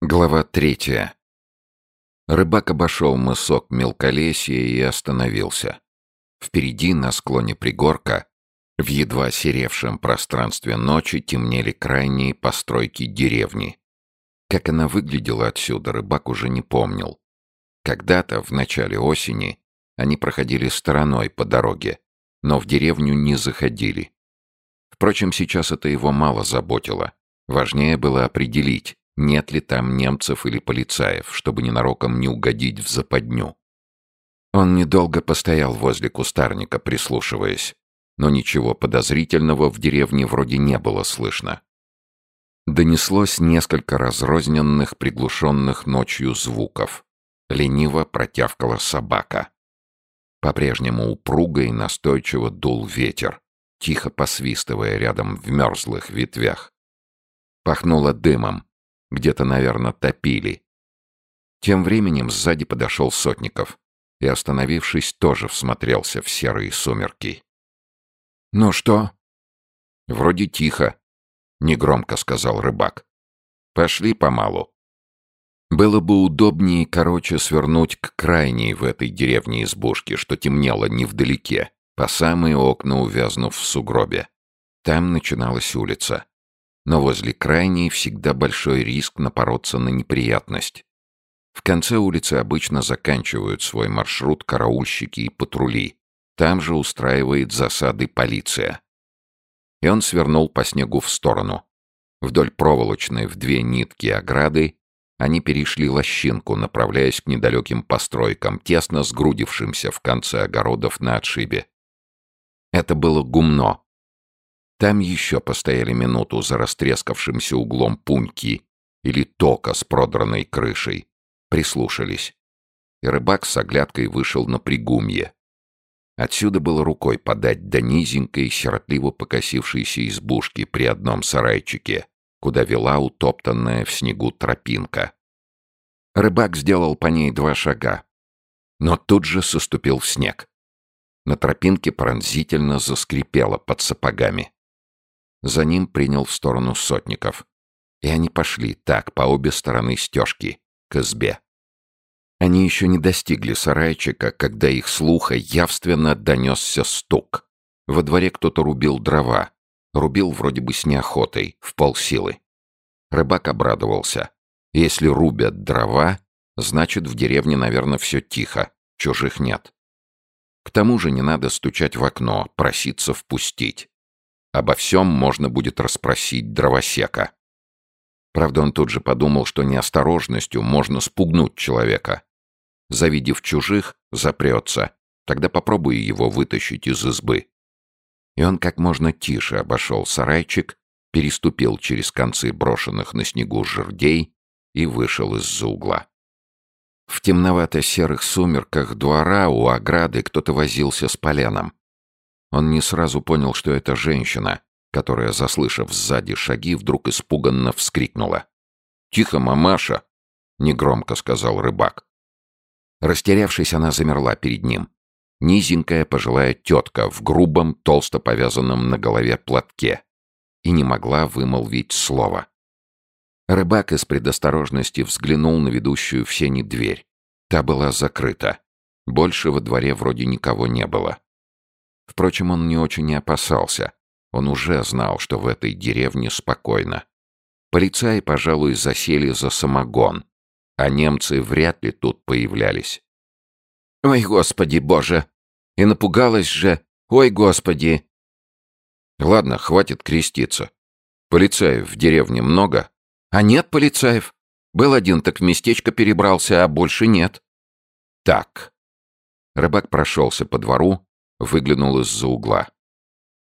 Глава третья. Рыбак обошел мысок мелколесья и остановился. Впереди, на склоне пригорка, в едва серевшем пространстве ночи темнели крайние постройки деревни. Как она выглядела отсюда, рыбак уже не помнил. Когда-то, в начале осени, они проходили стороной по дороге, но в деревню не заходили. Впрочем, сейчас это его мало заботило. Важнее было определить, нет ли там немцев или полицаев, чтобы ненароком не угодить в западню. Он недолго постоял возле кустарника, прислушиваясь, но ничего подозрительного в деревне вроде не было слышно. Донеслось несколько разрозненных, приглушенных ночью звуков. Лениво протявкала собака. По-прежнему упруго и настойчиво дул ветер, тихо посвистывая рядом в мерзлых ветвях. Пахнуло дымом, где-то, наверное, топили. Тем временем сзади подошел Сотников и, остановившись, тоже всмотрелся в серые сумерки. «Ну что?» «Вроде тихо», — негромко сказал рыбак. «Пошли помалу». Было бы удобнее и короче свернуть к крайней в этой деревне избушке, что темнело невдалеке, по самые окна увязнув в сугробе. Там начиналась улица но возле крайней всегда большой риск напороться на неприятность. В конце улицы обычно заканчивают свой маршрут караульщики и патрули. Там же устраивает засады полиция. И он свернул по снегу в сторону. Вдоль проволочной в две нитки ограды они перешли лощинку, направляясь к недалеким постройкам, тесно сгрудившимся в конце огородов на отшибе. Это было гумно, там еще постояли минуту за растрескавшимся углом пуньки или тока с продранной крышей. Прислушались. И рыбак с оглядкой вышел на пригумье. Отсюда было рукой подать до низенькой, сиротливо покосившейся избушки при одном сарайчике, куда вела утоптанная в снегу тропинка. Рыбак сделал по ней два шага, но тут же соступил в снег. На тропинке пронзительно заскрипело под сапогами. За ним принял в сторону сотников. И они пошли так, по обе стороны стежки, к избе. Они еще не достигли сарайчика, когда их слуха явственно донесся стук. Во дворе кто-то рубил дрова. Рубил вроде бы с неохотой, в полсилы. Рыбак обрадовался. Если рубят дрова, значит, в деревне, наверное, все тихо, чужих нет. К тому же не надо стучать в окно, проситься впустить. Обо всем можно будет расспросить дровосека. Правда, он тут же подумал, что неосторожностью можно спугнуть человека. Завидев чужих, запрется. Тогда попробуй его вытащить из избы. И он как можно тише обошел сарайчик, переступил через концы брошенных на снегу жердей и вышел из-за угла. В темновато-серых сумерках двора у ограды кто-то возился с поленом. Он не сразу понял, что это женщина, которая, заслышав сзади шаги, вдруг испуганно вскрикнула. «Тихо, мамаша!» — негромко сказал рыбак. Растерявшись, она замерла перед ним. Низенькая пожилая тетка в грубом, толсто повязанном на голове платке. И не могла вымолвить слова. Рыбак из предосторожности взглянул на ведущую в сени дверь. Та была закрыта. Больше во дворе вроде никого не было. Впрочем, он не очень и опасался. Он уже знал, что в этой деревне спокойно. Полицаи, пожалуй, засели за самогон, а немцы вряд ли тут появлялись. «Ой, господи боже! И напугалась же! Ой, господи!» «Ладно, хватит креститься. Полицаев в деревне много?» «А нет полицаев. Был один, так в местечко перебрался, а больше нет». «Так». Рыбак прошелся по двору, выглянул из-за угла.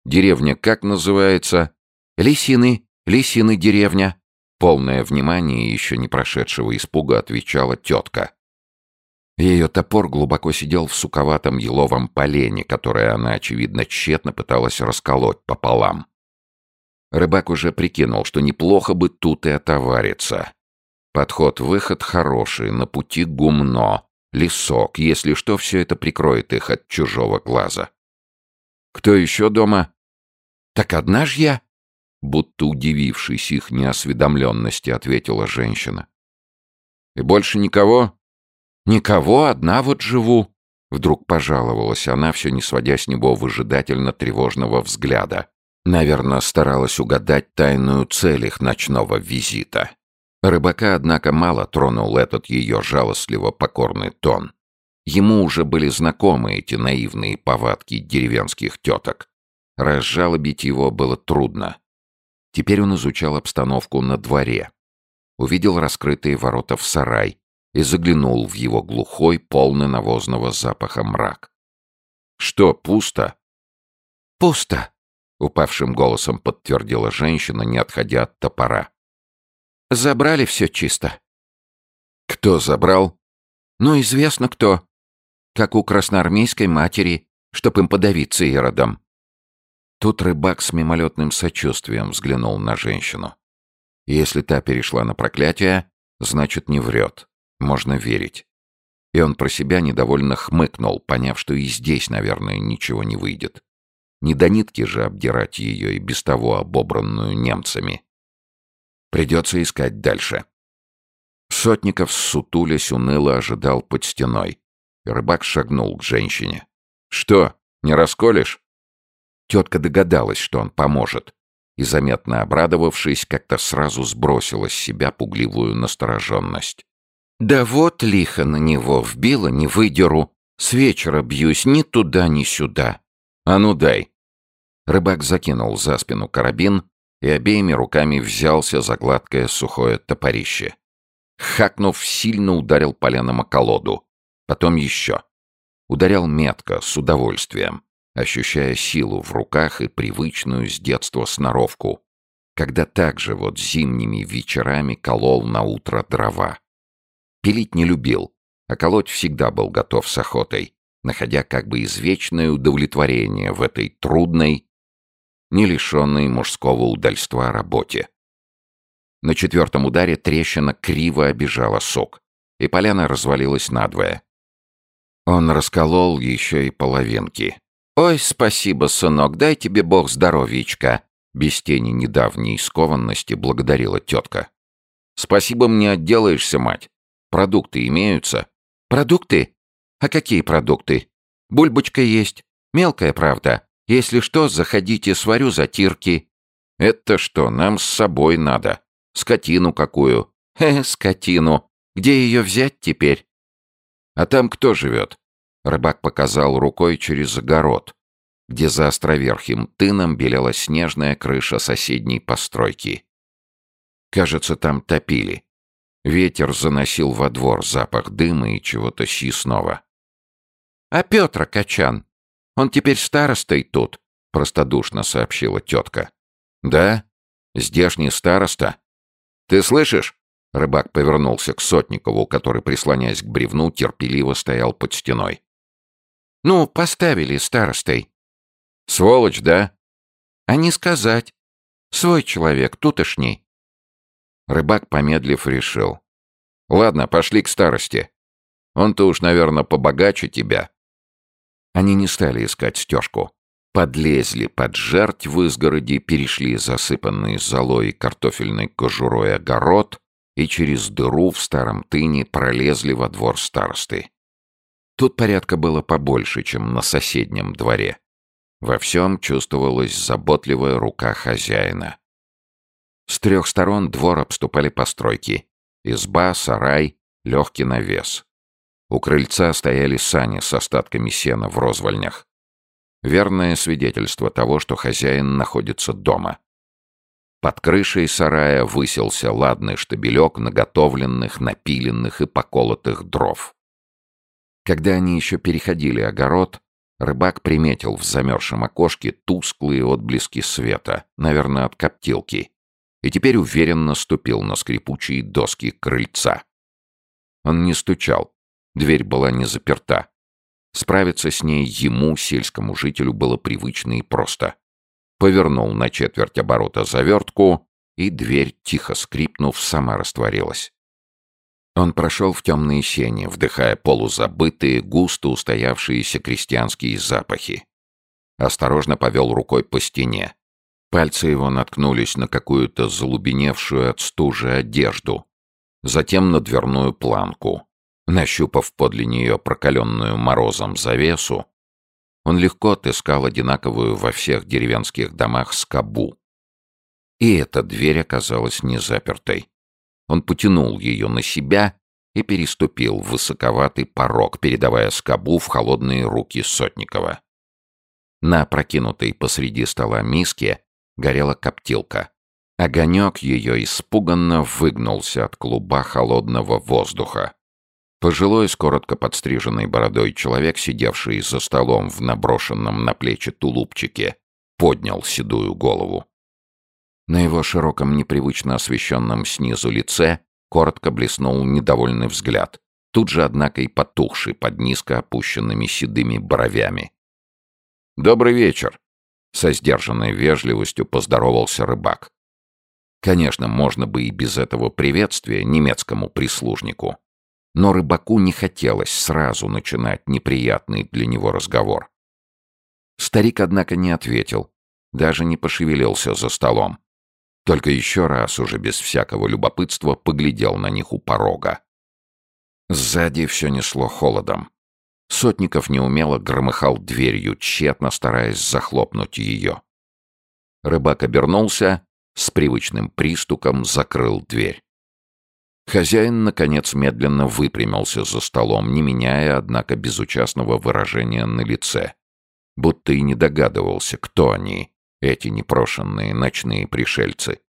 «Деревня как называется?» «Лисины, Лисины деревня». Полное внимание еще не прошедшего испуга отвечала тетка. Ее топор глубоко сидел в суковатом еловом полене, которое она, очевидно, тщетно пыталась расколоть пополам. Рыбак уже прикинул, что неплохо бы тут и отовариться. Подход-выход хороший, на пути гумно, лесок, если что, все это прикроет их от чужого глаза. «Кто еще дома?» «Так одна ж я», — будто удивившись их неосведомленности, ответила женщина. И больше никого?» «Никого, одна вот живу», — вдруг пожаловалась она, все не сводя с него выжидательно-тревожного взгляда. Наверное, старалась угадать тайную цель их ночного визита. Рыбака, однако, мало тронул этот ее жалостливо покорный тон. Ему уже были знакомы эти наивные повадки деревенских теток. Разжалобить его было трудно. Теперь он изучал обстановку на дворе. Увидел раскрытые ворота в сарай и заглянул в его глухой, полный навозного запаха мрак. «Что, пусто?» «Пусто», — упавшим голосом подтвердила женщина, не отходя от топора. Забрали все чисто. Кто забрал? Ну, известно кто. Как у красноармейской матери, чтоб им подавиться иродом. Тут рыбак с мимолетным сочувствием взглянул на женщину. Если та перешла на проклятие, значит, не врет. Можно верить. И он про себя недовольно хмыкнул, поняв, что и здесь, наверное, ничего не выйдет. Не до нитки же обдирать ее и без того обобранную немцами. Придется искать дальше. Сотников, сутулясь, уныло ожидал под стеной. Рыбак шагнул к женщине. «Что, не расколешь?» Тетка догадалась, что он поможет, и, заметно обрадовавшись, как-то сразу сбросила с себя пугливую настороженность. «Да вот лихо на него вбила, не выдеру. С вечера бьюсь ни туда, ни сюда. А ну дай!» Рыбак закинул за спину карабин и обеими руками взялся за гладкое сухое топорище. Хакнув, сильно ударил поленом о колоду. Потом еще. Ударял метко, с удовольствием, ощущая силу в руках и привычную с детства сноровку, когда также вот зимними вечерами колол на утро дрова. Пилить не любил, а колоть всегда был готов с охотой, находя как бы извечное удовлетворение в этой трудной, не лишенной мужского удальства работе. На четвертом ударе трещина криво обижала сок, и поляна развалилась надвое. Он расколол еще и половинки. «Ой, спасибо, сынок, дай тебе бог здоровичка!» Без тени недавней скованности благодарила тетка. «Спасибо мне отделаешься, мать. Продукты имеются?» «Продукты? А какие продукты? Бульбочка есть. Мелкая, правда. Если что, заходите, сварю затирки. Это что, нам с собой надо? Скотину какую? Хе, скотину. Где ее взять теперь? А там кто живет? Рыбак показал рукой через огород, где за островерхим тыном белела снежная крыша соседней постройки. Кажется, там топили. Ветер заносил во двор запах дыма и чего-то сисного. «А Петра Качан, он теперь старостой тут», — простодушно сообщила тетка. «Да? Здешний староста? Ты слышишь?» Рыбак повернулся к Сотникову, который, прислоняясь к бревну, терпеливо стоял под стеной. «Ну, поставили старостой». «Сволочь, да?» «А не сказать. Свой человек, тутошний». Рыбак, помедлив, решил. «Ладно, пошли к старости. Он-то уж, наверное, побогаче тебя. Они не стали искать стежку. Подлезли под жерть в изгороди, перешли засыпанный золой и картофельной кожурой огород и через дыру в старом тыне пролезли во двор старосты. Тут порядка было побольше, чем на соседнем дворе. Во всем чувствовалась заботливая рука хозяина. С трех сторон двор обступали постройки. Изба, сарай, легкий навес. У крыльца стояли сани с остатками сена в розвольнях. Верное свидетельство того, что хозяин находится дома. Под крышей сарая высился ладный штабелек наготовленных, напиленных и поколотых дров. Когда они еще переходили огород, рыбак приметил в замерзшем окошке тусклые отблески света, наверное, от коптилки, и теперь уверенно ступил на скрипучие доски крыльца. Он не стучал, Дверь была не заперта. Справиться с ней ему, сельскому жителю, было привычно и просто. Повернул на четверть оборота завертку, и дверь, тихо скрипнув, сама растворилась. Он прошел в темные сени, вдыхая полузабытые, густо устоявшиеся крестьянские запахи. Осторожно повел рукой по стене. Пальцы его наткнулись на какую-то залубеневшую от стужи одежду, затем на дверную планку. Нащупав подле нее прокаленную морозом завесу, он легко отыскал одинаковую во всех деревенских домах скобу. И эта дверь оказалась не запертой. Он потянул ее на себя и переступил высоковатый порог, передавая скобу в холодные руки Сотникова. На прокинутой посреди стола миске горела коптилка. Огонек ее испуганно выгнулся от клуба холодного воздуха. Пожилой с коротко подстриженной бородой человек, сидевший за столом в наброшенном на плечи тулупчике, поднял седую голову. На его широком, непривычно освещенном снизу лице коротко блеснул недовольный взгляд, тут же, однако, и потухший под низко опущенными седыми бровями. «Добрый вечер!» — со сдержанной вежливостью поздоровался рыбак. Конечно, можно бы и без этого приветствия немецкому прислужнику. Но рыбаку не хотелось сразу начинать неприятный для него разговор. Старик, однако, не ответил, даже не пошевелился за столом. Только еще раз, уже без всякого любопытства, поглядел на них у порога. Сзади все несло холодом. Сотников неумело громыхал дверью, тщетно стараясь захлопнуть ее. Рыбак обернулся, с привычным пристуком закрыл дверь. Хозяин, наконец, медленно выпрямился за столом, не меняя, однако, безучастного выражения на лице. Будто и не догадывался, кто они, эти непрошенные ночные пришельцы.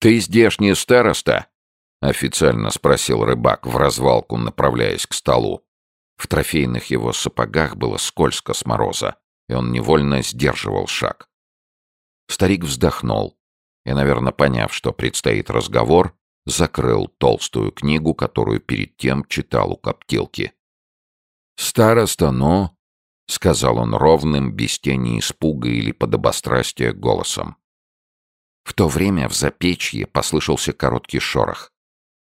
«Ты здешний староста?» — официально спросил рыбак в развалку, направляясь к столу. В трофейных его сапогах было скользко с мороза, и он невольно сдерживал шаг. Старик вздохнул и, наверное, поняв, что предстоит разговор, закрыл толстую книгу, которую перед тем читал у коптилки. «Староста, но...» — сказал он ровным, без тени испуга или подобострастия голосом. В то время в запечье послышался короткий шорох,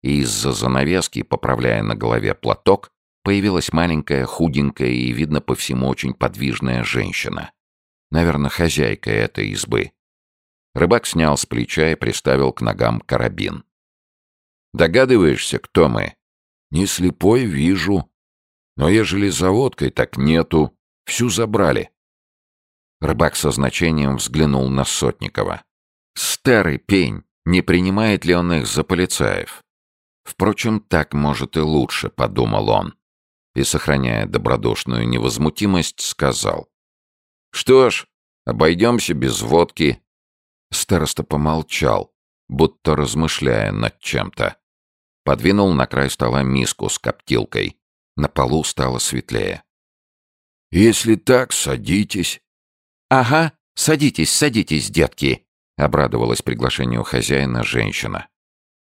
и из-за занавески, поправляя на голове платок, появилась маленькая, худенькая и, видно по всему, очень подвижная женщина. Наверное, хозяйка этой избы. Рыбак снял с плеча и приставил к ногам карабин. «Догадываешься, кто мы?» «Не слепой, вижу. Но ежели за водкой, так нету. Всю забрали». Рыбак со значением взглянул на Сотникова. «Старый пень, не принимает ли он их за полицаев?» Впрочем, так может и лучше, подумал он и, сохраняя добродушную невозмутимость, сказал. «Что ж, обойдемся без водки». Староста помолчал, будто размышляя над чем-то. Подвинул на край стола миску с коптилкой. На полу стало светлее. «Если так, садитесь». «Ага, садитесь, садитесь, детки», — обрадовалась приглашению хозяина женщина.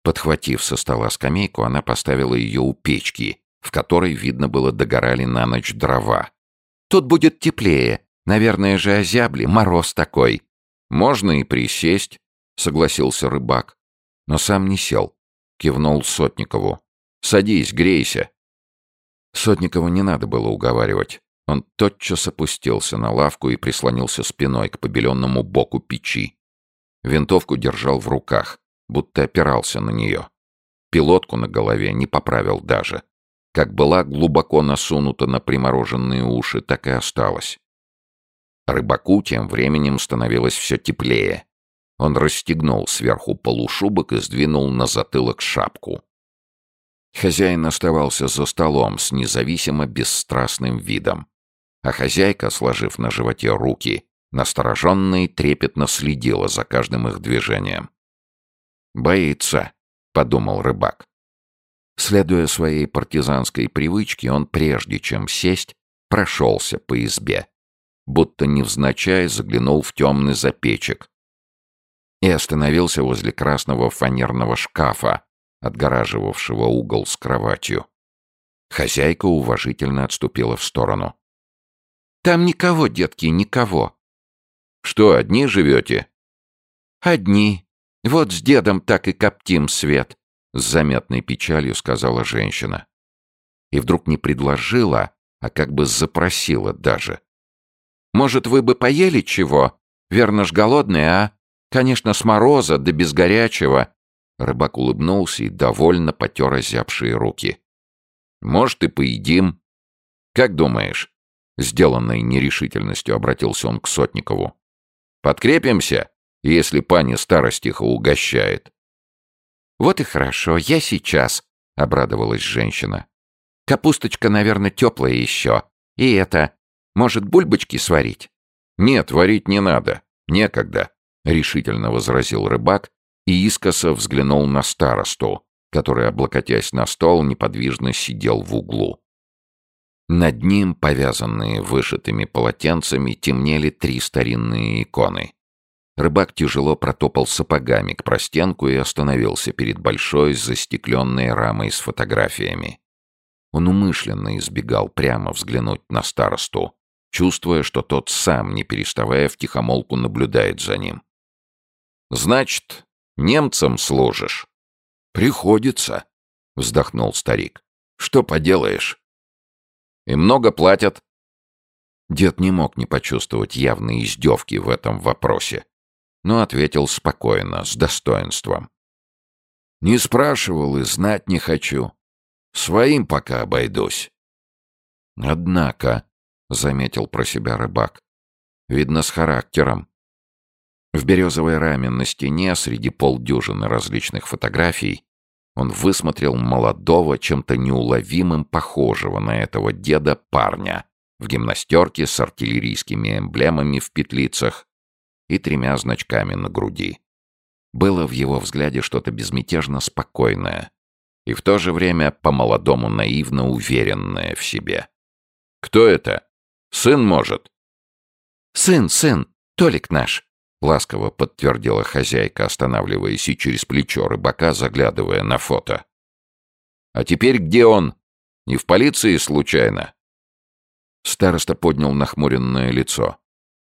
Подхватив со стола скамейку, она поставила ее у печки в которой, видно было, догорали на ночь дрова. «Тут будет теплее. Наверное же озябли, мороз такой». «Можно и присесть», — согласился рыбак. Но сам не сел. Кивнул Сотникову. «Садись, грейся». Сотникову не надо было уговаривать. Он тотчас опустился на лавку и прислонился спиной к побеленному боку печи. Винтовку держал в руках, будто опирался на нее. Пилотку на голове не поправил даже. Как была глубоко насунута на примороженные уши, так и осталась. Рыбаку тем временем становилось все теплее. Он расстегнул сверху полушубок и сдвинул на затылок шапку. Хозяин оставался за столом с независимо бесстрастным видом, а хозяйка, сложив на животе руки, настороженно и трепетно следила за каждым их движением. «Боится», — подумал рыбак. Следуя своей партизанской привычке, он, прежде чем сесть, прошелся по избе, будто невзначай заглянул в темный запечек и остановился возле красного фанерного шкафа, отгораживавшего угол с кроватью. Хозяйка уважительно отступила в сторону. «Там никого, детки, никого». «Что, одни живете?» «Одни. Вот с дедом так и коптим свет. С заметной печалью сказала женщина. И вдруг не предложила, а как бы запросила даже. «Может, вы бы поели чего? Верно ж голодные, а? Конечно, с мороза, да без горячего. Рыбак улыбнулся и довольно потер озябшие руки. «Может, и поедим. Как думаешь?» Сделанной нерешительностью обратился он к Сотникову. «Подкрепимся, если пани старостиха угощает». «Вот и хорошо, я сейчас», — обрадовалась женщина. «Капусточка, наверное, теплая еще. И это, может, бульбочки сварить?» «Нет, варить не надо. Некогда», — решительно возразил рыбак и искоса взглянул на старосту, который, облокотясь на стол, неподвижно сидел в углу. Над ним, повязанные вышитыми полотенцами, темнели три старинные иконы. Рыбак тяжело протопал сапогами к простенку и остановился перед большой застекленной рамой с фотографиями. Он умышленно избегал прямо взглянуть на старосту, чувствуя, что тот сам, не переставая, втихомолку наблюдает за ним. «Значит, немцам служишь?» «Приходится», — вздохнул старик. «Что поделаешь?» «И много платят?» Дед не мог не почувствовать явной издевки в этом вопросе, но ответил спокойно, с достоинством. «Не спрашивал и знать не хочу. Своим пока обойдусь». «Однако», — заметил про себя рыбак, — «видно, с характером. В березовой раме на стене среди полдюжины различных фотографий он высмотрел молодого, чем-то неуловимым похожего на этого деда парня в гимнастерке с артиллерийскими эмблемами в петлицах и тремя значками на груди. Было в его взгляде что-то безмятежно спокойное и в то же время по-молодому наивно уверенное в себе. «Кто это? Сын, может?» «Сын, сын, Толик наш», Ласково подтвердила хозяйка, останавливаясь и через плечо рыбака, заглядывая на фото. «А теперь где он? Не в полиции, случайно?» Староста поднял нахмуренное лицо.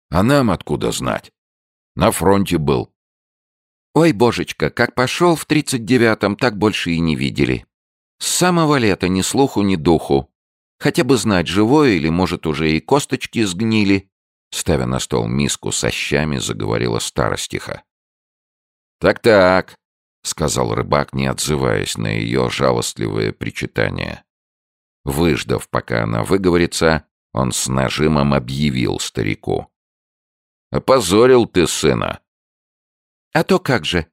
«А нам откуда знать? На фронте был». «Ой, божечка, как пошел в тридцать девятом, так больше и не видели. С самого лета ни слуху, ни духу. Хотя бы знать, живой или, может, уже и косточки сгнили. Ставя на стол миску со щами, заговорила старостиха. «Так-так», — сказал рыбак, не отзываясь на ее жалостливое причитание. Выждав, пока она выговорится, он с нажимом объявил старику. «Опозорил ты сына!» «А то как же!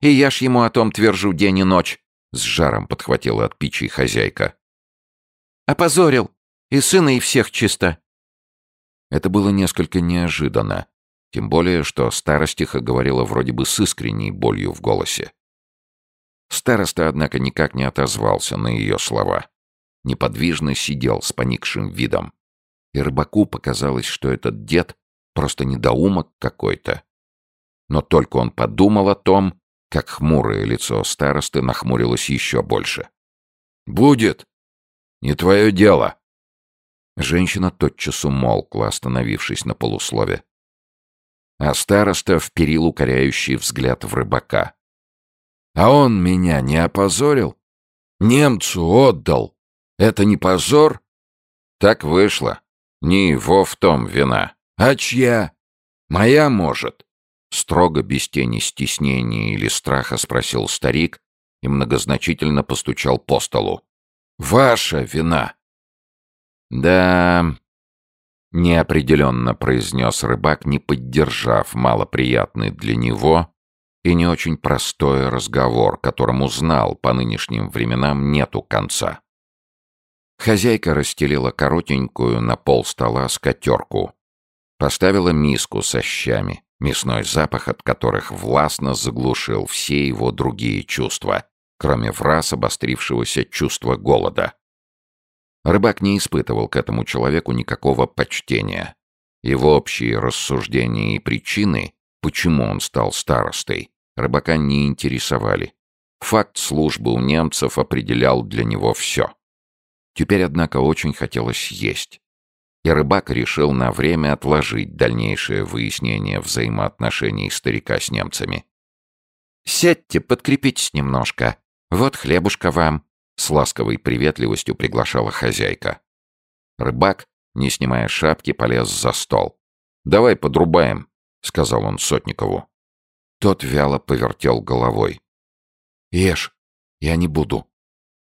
И я ж ему о том твержу день и ночь!» С жаром подхватила от печи хозяйка. «Опозорил! И сына, и всех чисто! Это было несколько неожиданно, тем более, что старостиха говорила вроде бы с искренней болью в голосе. Староста, однако, никак не отозвался на ее слова. Неподвижно сидел с поникшим видом. И рыбаку показалось, что этот дед просто недоумок какой-то. Но только он подумал о том, как хмурое лицо старосты нахмурилось еще больше. «Будет! Не твое дело!» Женщина тотчас умолкла, остановившись на полуслове. А староста вперил укоряющий взгляд в рыбака. «А он меня не опозорил? Немцу отдал. Это не позор?» «Так вышло. Не его в том вина. А чья? Моя, может?» Строго, без тени стеснения или страха спросил старик и многозначительно постучал по столу. «Ваша вина!» «Да...» — неопределенно произнес рыбак, не поддержав малоприятный для него и не очень простой разговор, которому знал по нынешним временам нету конца. Хозяйка расстелила коротенькую на пол стола скатерку. Поставила миску со щами, мясной запах от которых властно заглушил все его другие чувства, кроме враз обострившегося чувства голода. Рыбак не испытывал к этому человеку никакого почтения. Его общие рассуждения и причины, почему он стал старостой, рыбака не интересовали. Факт службы у немцев определял для него все. Теперь, однако, очень хотелось есть. И рыбак решил на время отложить дальнейшее выяснение взаимоотношений старика с немцами. «Сядьте, подкрепитесь немножко. Вот хлебушка вам», с ласковой приветливостью приглашала хозяйка. Рыбак, не снимая шапки, полез за стол. «Давай подрубаем», — сказал он Сотникову. Тот вяло повертел головой. Ешь, я не буду».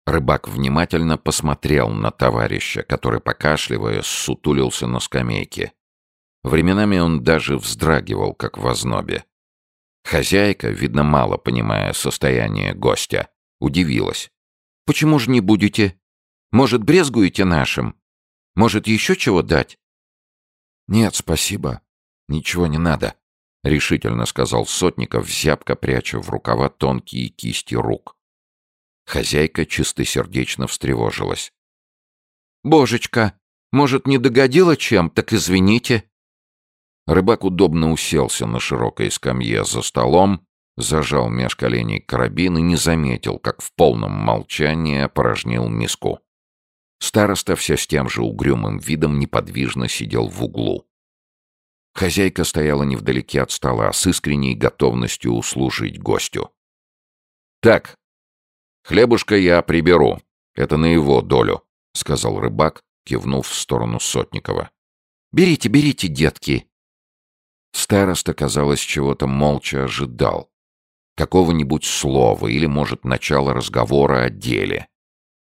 Рыбак внимательно посмотрел на товарища, который, покашливая, сутулился на скамейке. Временами он даже вздрагивал, как в ознобе. Хозяйка, видно, мало понимая состояние гостя, удивилась. «Почему же не будете? Может, брезгуете нашим? Может, еще чего дать?» «Нет, спасибо. Ничего не надо», — решительно сказал Сотников, зябко пряча в рукава тонкие кисти рук. Хозяйка чистосердечно встревожилась. «Божечка, может, не догодила чем? Так извините». Рыбак удобно уселся на широкой скамье за столом, зажал меж коленей карабин и не заметил, как в полном молчании опорожнил миску. Староста все с тем же угрюмым видом неподвижно сидел в углу. Хозяйка стояла невдалеке от стола, с искренней готовностью услужить гостю. «Так, хлебушка я приберу. Это на его долю», — сказал рыбак, кивнув в сторону Сотникова. «Берите, берите, детки», Староста, казалось, чего-то молча ожидал. Какого-нибудь слова или, может, начала разговора о деле.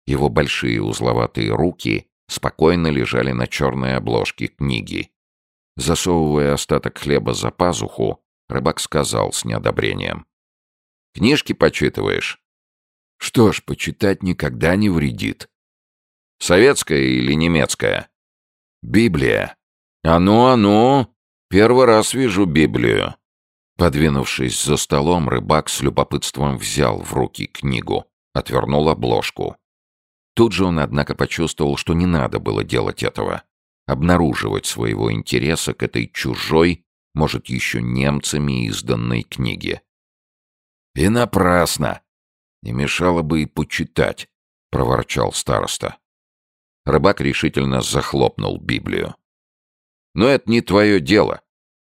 Его большие узловатые руки спокойно лежали на черной обложке книги. Засовывая остаток хлеба за пазуху, рыбак сказал с неодобрением. «Книжки почитываешь?» «Что ж, почитать никогда не вредит». «Советская или немецкая?» «Библия». «А ну, а ну!» Первый раз вижу Библию». Подвинувшись за столом, рыбак с любопытством взял в руки книгу, отвернул обложку. Тут же он, однако, почувствовал, что не надо было делать этого. Обнаруживать своего интереса к этой чужой, может, еще немцами изданной книге. «И напрасно! Не мешало бы и почитать», — проворчал староста. Рыбак решительно захлопнул Библию. Но это не твое дело.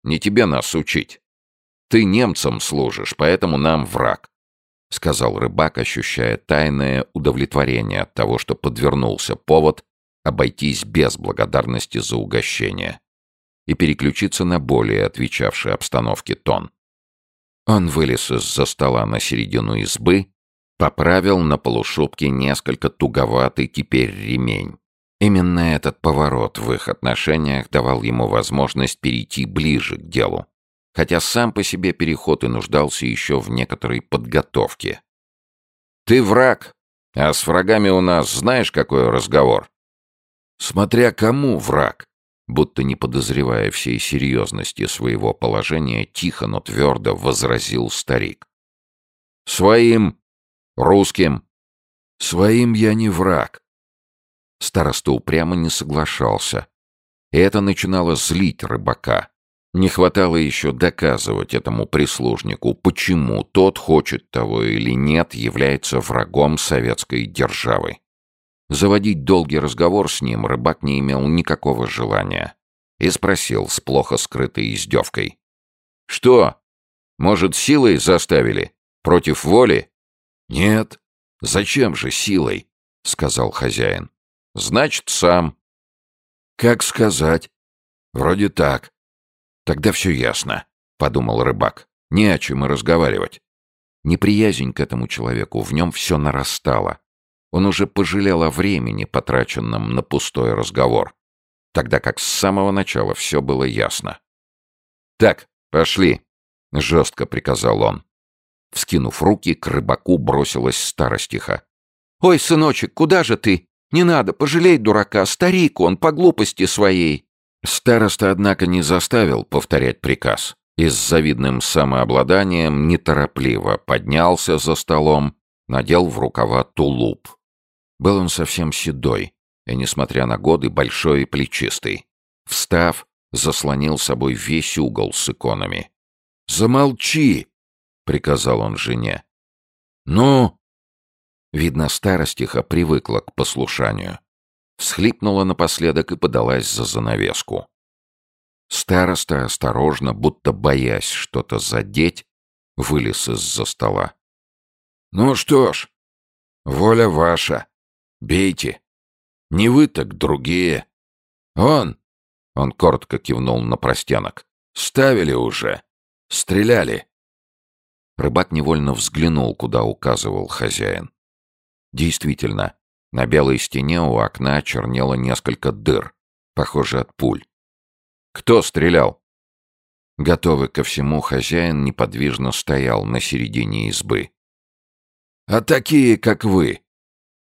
Не тебе нас учить. Ты немцам служишь, поэтому нам враг», — сказал рыбак, ощущая тайное удовлетворение от того, что подвернулся повод обойтись без благодарности за угощение и переключиться на более отвечавший обстановке тон. Он вылез из-за стола на середину избы, поправил на полушубке несколько туговатый теперь ремень Именно этот поворот в их отношениях давал ему возможность перейти ближе к делу, хотя сам по себе переход и нуждался еще в некоторой подготовке. «Ты враг, а с врагами у нас знаешь, какой разговор?» «Смотря кому враг», будто не подозревая всей серьезности своего положения, тихо, но твердо возразил старик. «Своим, русским. Своим я не враг. Староста упрямо не соглашался. И это начинало злить рыбака. Не хватало еще доказывать этому прислужнику, почему тот, хочет того или нет, является врагом советской державы. Заводить долгий разговор с ним рыбак не имел никакого желания. И спросил с плохо скрытой издевкой. «Что? Может, силой заставили? Против воли?» «Нет. Зачем же силой?» — сказал хозяин. Значит, сам. Как сказать? Вроде так. Тогда все ясно, подумал рыбак. Не о чем и разговаривать. Неприязнь к этому человеку в нем все нарастала. Он уже пожалел о времени, потраченном на пустой разговор, тогда как с самого начала все было ясно. «Так, пошли», — жестко приказал он. Вскинув руки, к рыбаку бросилась старостиха. «Ой, сыночек, куда же ты? Не надо, пожалей дурака, старик он, по глупости своей». Староста, однако, не заставил повторять приказ и с завидным самообладанием неторопливо поднялся за столом, надел в рукава тулуп. Был он совсем седой и, несмотря на годы, большой и плечистый. Встав, заслонил собой весь угол с иконами. «Замолчи!» — приказал он жене. «Ну, Видно, старостиха привыкла к послушанию. Всхлипнула напоследок и подалась за занавеску. Староста осторожно, будто боясь что-то задеть, вылез из-за стола. «Ну что ж, воля ваша. Бейте. Не вы, так другие. Он...» — он коротко кивнул на простенок. «Ставили уже. Стреляли. Рыбак невольно взглянул, куда указывал хозяин. Действительно, на белой стене у окна чернело несколько дыр, похоже от пуль. «Кто стрелял?» Готовый ко всему, хозяин неподвижно стоял на середине избы. «А такие, как вы,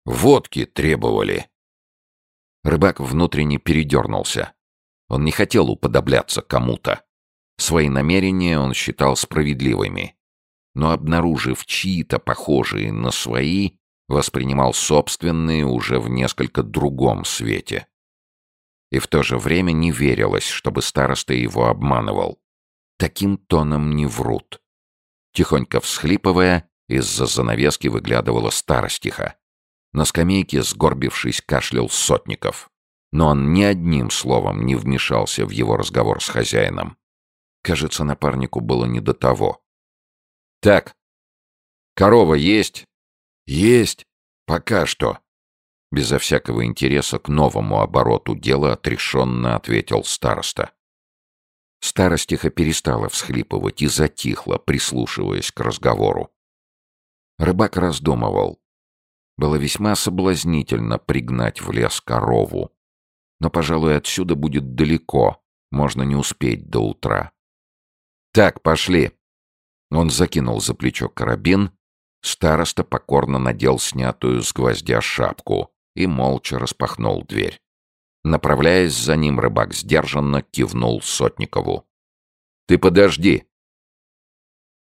водки требовали!» Рыбак внутренне передернулся. Он не хотел уподобляться кому-то. Свои намерения он считал справедливыми. Но обнаружив чьи-то похожие на свои, воспринимал собственные уже в несколько другом свете. И в то же время не верилось, чтобы староста его обманывал. Таким тоном не врут. Тихонько всхлипывая, из-за занавески выглядывала старостиха. На скамейке, сгорбившись, кашлял Сотников. Но он ни одним словом не вмешался в его разговор с хозяином. Кажется, напарнику было не до того. «Так, корова есть?» «Есть. Пока что». Безо всякого интереса к новому обороту дела отрешенно ответил староста. Старостиха перестала всхлипывать и затихла, прислушиваясь к разговору. Рыбак раздумывал. Было весьма соблазнительно пригнать в лес корову. Но, пожалуй, отсюда будет далеко, можно не успеть до утра. «Так, пошли!» Он закинул за плечо карабин, староста покорно надел снятую с гвоздя шапку и молча распахнул дверь. Направляясь за ним, рыбак сдержанно кивнул Сотникову. «Ты подожди!»